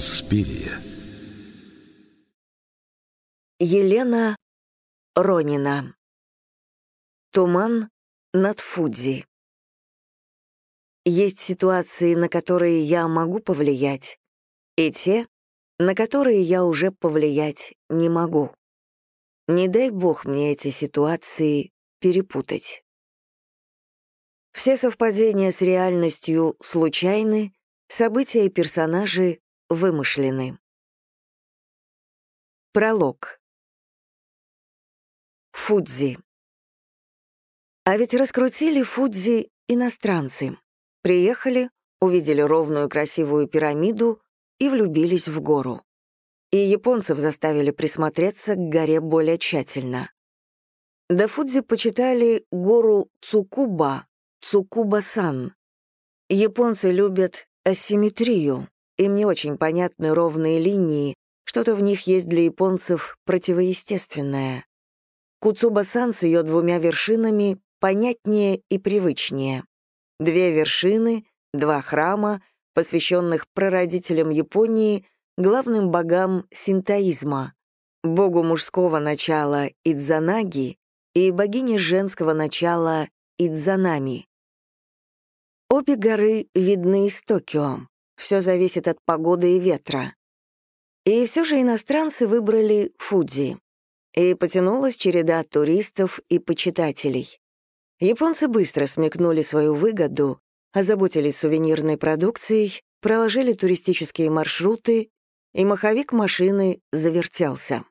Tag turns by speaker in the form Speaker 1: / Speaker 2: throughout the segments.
Speaker 1: Инспирия.
Speaker 2: Елена Ронина. Туман над Фудзи. Есть ситуации, на которые я могу повлиять, и те, на которые я уже повлиять не могу. Не дай бог мне эти ситуации перепутать. Все совпадения с реальностью случайны, события и персонажи вымышлены. Пролог. Фудзи. А ведь раскрутили Фудзи иностранцы. Приехали, увидели ровную красивую пирамиду и влюбились в гору. И японцев заставили присмотреться к горе более тщательно. До Фудзи почитали гору Цукуба, Цукуба-сан. Японцы любят асимметрию, им не очень понятны ровные линии, что-то в них есть для японцев противоестественное. Куцуба-сан с ее двумя вершинами понятнее и привычнее. Две вершины, два храма, посвященных прародителям Японии, главным богам синтоизма, богу мужского начала Идзанаги и богине женского начала Идзанами. Обе горы видны из Токио. Все зависит от погоды и ветра. И все же иностранцы выбрали Фудзи. И потянулась череда туристов и почитателей. Японцы быстро смекнули свою выгоду, озаботились сувенирной продукцией, проложили туристические маршруты, и маховик машины завертелся.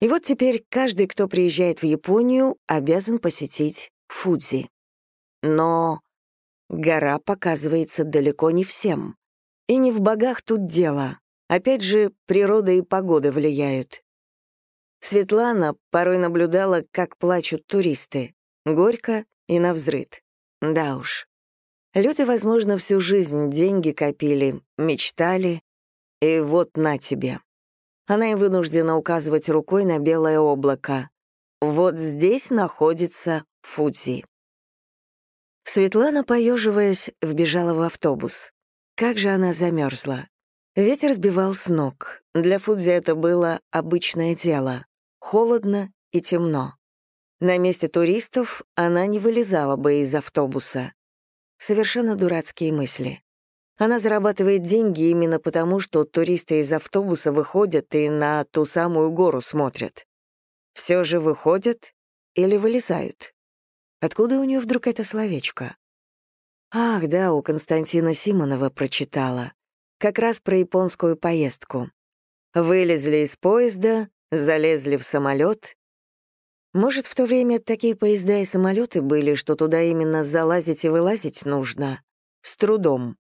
Speaker 2: И вот теперь каждый, кто приезжает в Японию, обязан посетить Фудзи. Но гора показывается далеко не всем. И не в богах тут дело. Опять же, природа и погода влияют. Светлана порой наблюдала, как плачут туристы. Горько и навзрыд. Да уж. Люди, возможно, всю жизнь деньги копили, мечтали, и вот на тебе. Она и вынуждена указывать рукой на белое облако. Вот здесь находится Фудзи. Светлана, поеживаясь, вбежала в автобус. Как же она замерзла. Ветер сбивал с ног. Для Фудзи это было обычное дело. Холодно и темно. На месте туристов она не вылезала бы из автобуса. Совершенно дурацкие мысли. Она зарабатывает деньги именно потому, что туристы из автобуса выходят и на ту самую гору смотрят. Все же выходят или вылезают. Откуда у нее вдруг это словечко? Ах, да, у Константина Симонова прочитала. Как раз про японскую поездку. Вылезли из поезда, залезли в самолет может, в то время такие поезда и самолеты были, что туда именно залазить и вылазить нужно? С трудом.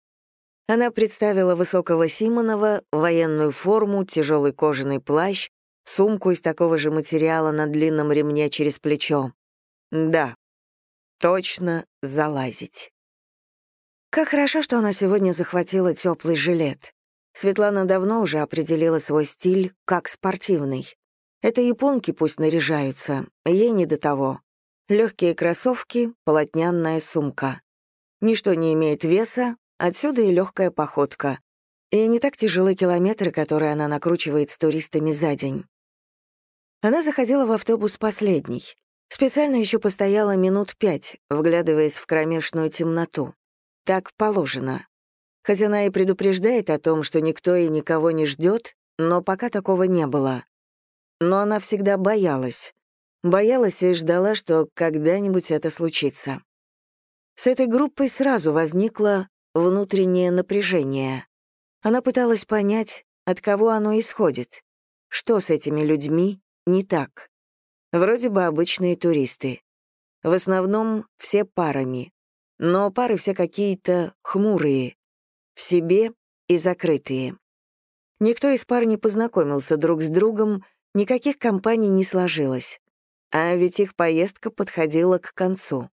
Speaker 2: Она представила высокого Симонова, военную форму, тяжелый кожаный плащ, сумку из такого же материала на длинном ремне через плечо. Да, точно залазить. Как хорошо, что она сегодня захватила теплый жилет. Светлана давно уже определила свой стиль как спортивный. Это японки пусть наряжаются, ей не до того. Легкие кроссовки, полотняная сумка. Ничто не имеет веса, отсюда и легкая походка. И не так тяжелы километры, которые она накручивает с туристами за день. Она заходила в автобус последний. Специально еще постояла минут пять, вглядываясь в кромешную темноту. Так положено. Хотя и предупреждает о том, что никто и никого не ждет, но пока такого не было но она всегда боялась. Боялась и ждала, что когда-нибудь это случится. С этой группой сразу возникло внутреннее напряжение. Она пыталась понять, от кого оно исходит, что с этими людьми не так. Вроде бы обычные туристы. В основном все парами. Но пары все какие-то хмурые, в себе и закрытые. Никто из пар не познакомился друг с другом, Никаких компаний не сложилось. А ведь их поездка подходила к концу.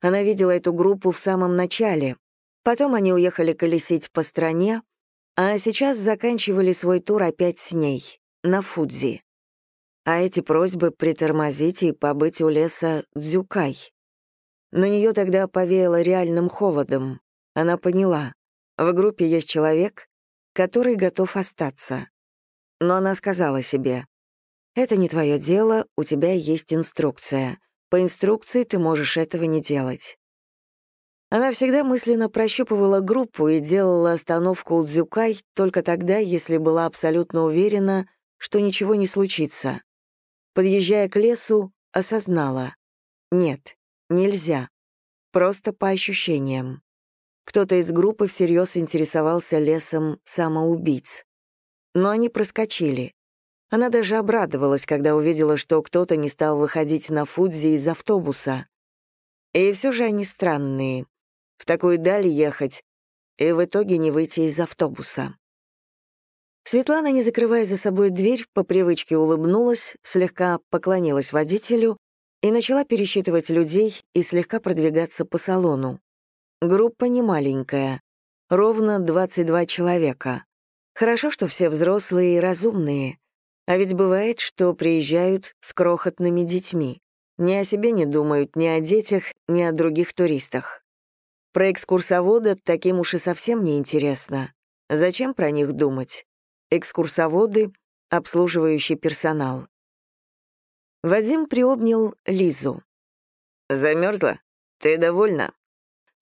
Speaker 2: Она видела эту группу в самом начале. Потом они уехали колесить по стране, а сейчас заканчивали свой тур опять с ней, на Фудзи. А эти просьбы притормозить и побыть у леса Дзюкай. На нее тогда повеяло реальным холодом. Она поняла, в группе есть человек, который готов остаться. Но она сказала себе, «Это не твое дело, у тебя есть инструкция. По инструкции ты можешь этого не делать». Она всегда мысленно прощупывала группу и делала остановку у Дзюкай только тогда, если была абсолютно уверена, что ничего не случится. Подъезжая к лесу, осознала. Нет, нельзя. Просто по ощущениям. Кто-то из группы всерьез интересовался лесом самоубийц. Но они проскочили. Она даже обрадовалась, когда увидела, что кто-то не стал выходить на Фудзи из автобуса. И все же они странные в такую даль ехать и в итоге не выйти из автобуса. Светлана, не закрывая за собой дверь, по привычке улыбнулась, слегка поклонилась водителю и начала пересчитывать людей и слегка продвигаться по салону. Группа не маленькая, ровно 22 человека. Хорошо, что все взрослые и разумные, а ведь бывает, что приезжают с крохотными детьми. Ни о себе не думают, ни о детях, ни о других туристах. Про экскурсовода таким уж и совсем не интересно. Зачем про них думать? Экскурсоводы — обслуживающий персонал. Вадим приобнял Лизу. Замерзла? Ты довольна?»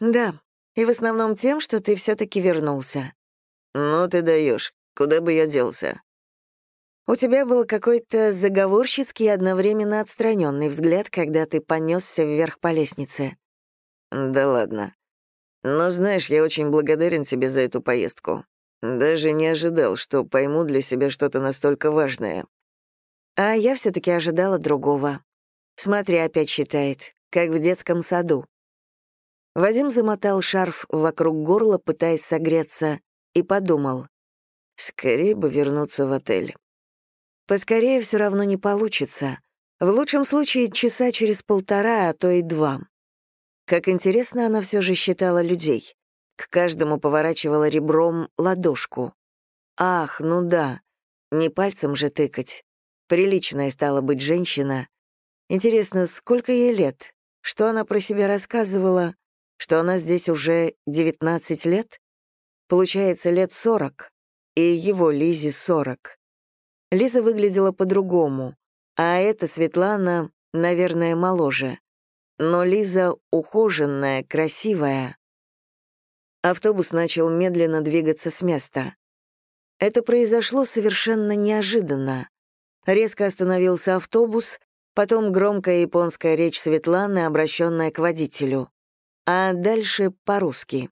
Speaker 2: «Да, и в основном тем, что ты все таки вернулся». «Ну ты даешь. Куда бы я делся?» «У тебя был какой-то заговорщицкий и одновременно отстраненный взгляд, когда ты понесся вверх по лестнице». «Да ладно. Но знаешь, я очень благодарен тебе за эту поездку. Даже не ожидал, что пойму для себя что-то настолько важное. А я все таки ожидала другого. Смотри, опять считает, как в детском саду. Вадим замотал шарф вокруг горла, пытаясь согреться, и подумал. Скорее бы вернуться в отель. Поскорее все равно не получится. В лучшем случае часа через полтора, а то и два. Как интересно она все же считала людей. К каждому поворачивала ребром ладошку. Ах, ну да, не пальцем же тыкать. Приличная стала быть женщина. Интересно, сколько ей лет? Что она про себя рассказывала? Что она здесь уже 19 лет? Получается, лет 40. И его Лизе 40. Лиза выглядела по-другому, а эта Светлана, наверное, моложе но Лиза ухоженная, красивая. Автобус начал медленно двигаться с места. Это произошло совершенно неожиданно. Резко остановился автобус, потом громкая японская речь Светланы, обращенная к водителю. А дальше по-русски.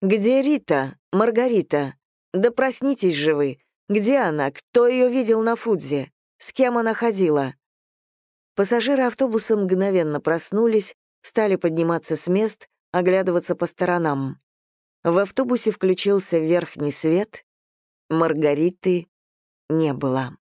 Speaker 2: «Где Рита? Маргарита? Да проснитесь же вы! Где она? Кто ее видел на Фудзе? С кем она ходила?» Пассажиры автобуса мгновенно проснулись, стали подниматься с мест, оглядываться по сторонам. В автобусе включился верхний свет, Маргариты не было.